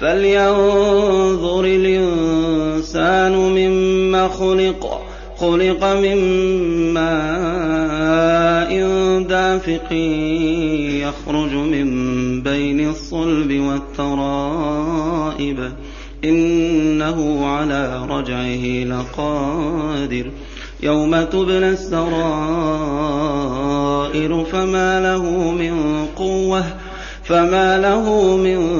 فلينظر الإنسان مما خلق خلق من ماء دافق يخرج من بين الصلب والترائب. إنه على رجعه لقادر. يوم تبلى السرائر فما له من قوة فما له من